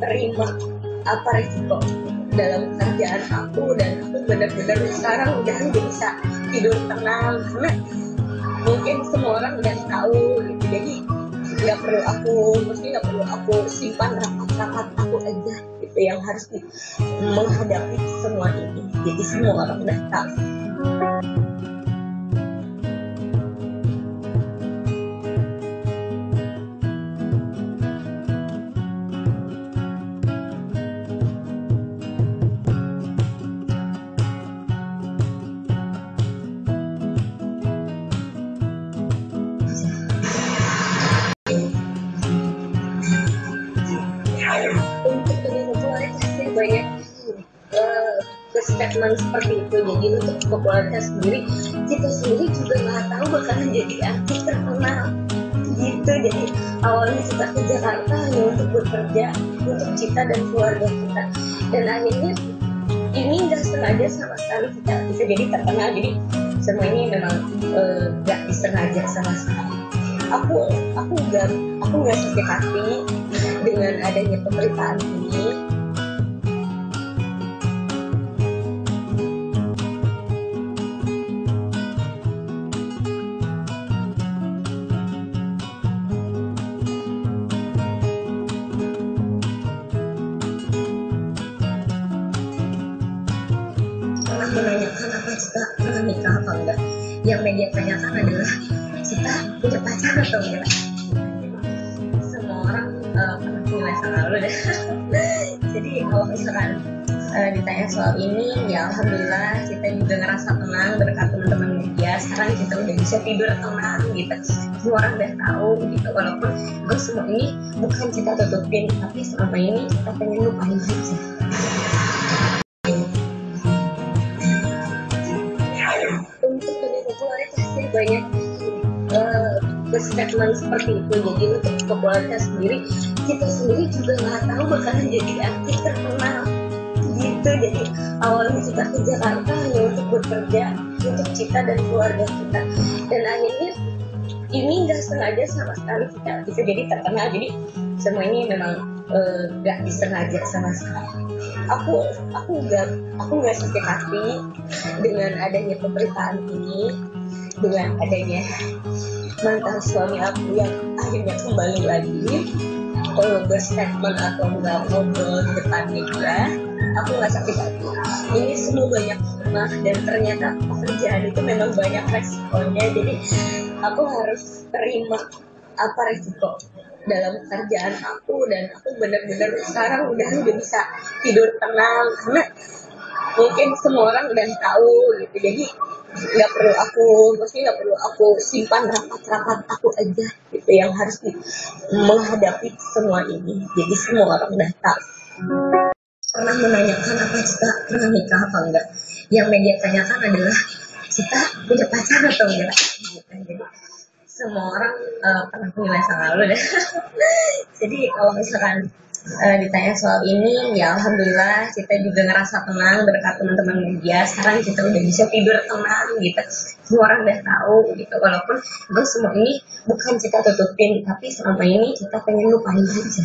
terima apa resiko dalam kerjaan aku dan aku benar-benar sekarang udah bisa tidur tenang. Karena mungkin semua orang udah tahu gitu. Jadi nggak perlu aku mesti nggak perlu aku simpan rapat-rapat aku aja gitu yang harus menghadapi semua ini. Jadi semua orang udah tahu statement seperti itu. Jadi untuk popularitas sendiri kita sendiri juga nggak tahu bakalan jadi artis terkenal gitu. Jadi awalnya kita ke Jakarta hanya untuk bekerja untuk kita dan keluarga kita. Dan akhirnya ini nggak sengaja sama sekali kita bisa jadi terkenal. Jadi semua ini memang eh, nggak uh, disengaja sama sekali. Aku aku nggak aku nggak sakit hati dengan adanya pemberitaan ini menanyakan apa kita pernah nikah apa enggak. Yang media tanyakan adalah kita punya pacar atau enggak? Semua orang uh, pernah punya masa lalu deh. Jadi kalau misalkan uh, ditanya soal ini ya alhamdulillah kita juga ngerasa tenang berkat teman-teman media. Sekarang kita udah bisa tidur tenang gitu. Semua orang udah tahu gitu walaupun gue semua ini bukan kita tutupin tapi selama ini kita pengen lupain aja untuk popularitasnya banyak uh, seperti itu jadi untuk popularitas sendiri kita sendiri juga nggak tahu bakalan jadi artis terkenal gitu jadi awalnya kita ke Jakarta hanya untuk bekerja untuk kita dan keluarga kita dan akhirnya ini nggak sengaja sama sekali kita bisa jadi terkenal jadi semua ini memang uh, disengaja sama sekali. Aku aku nggak aku nggak sakit hati dengan adanya pemberitaan ini dengan adanya mantan suami aku yang akhirnya kembali lagi kalau berstatement atau nggak ngobrol di depan media aku nggak sakit hati. Ini semua banyak rumah dan ternyata pekerjaan itu memang banyak resikonya jadi aku harus terima apa resiko dalam kerjaan aku dan aku benar-benar sekarang udah nggak bisa tidur tenang. Karena mungkin semua orang udah tahu gitu. Jadi nggak perlu aku mesti nggak perlu aku simpan rapat-rapat aku aja gitu yang harus menghadapi semua ini. Jadi semua orang udah tahu. Pernah menanyakan apa kita pernah nikah apa enggak? Yang media tanyakan adalah kita punya pacar atau enggak? Gitu. jadi semua orang uh, pernah punya masa lalu deh. Jadi kalau misalkan uh, ditanya soal ini ya alhamdulillah kita juga ngerasa tenang berkat teman-teman media. Sekarang kita udah bisa tidur tenang gitu. Semua orang udah tahu gitu. Walaupun gue semua ini bukan kita tutupin tapi selama ini kita pengen lupain aja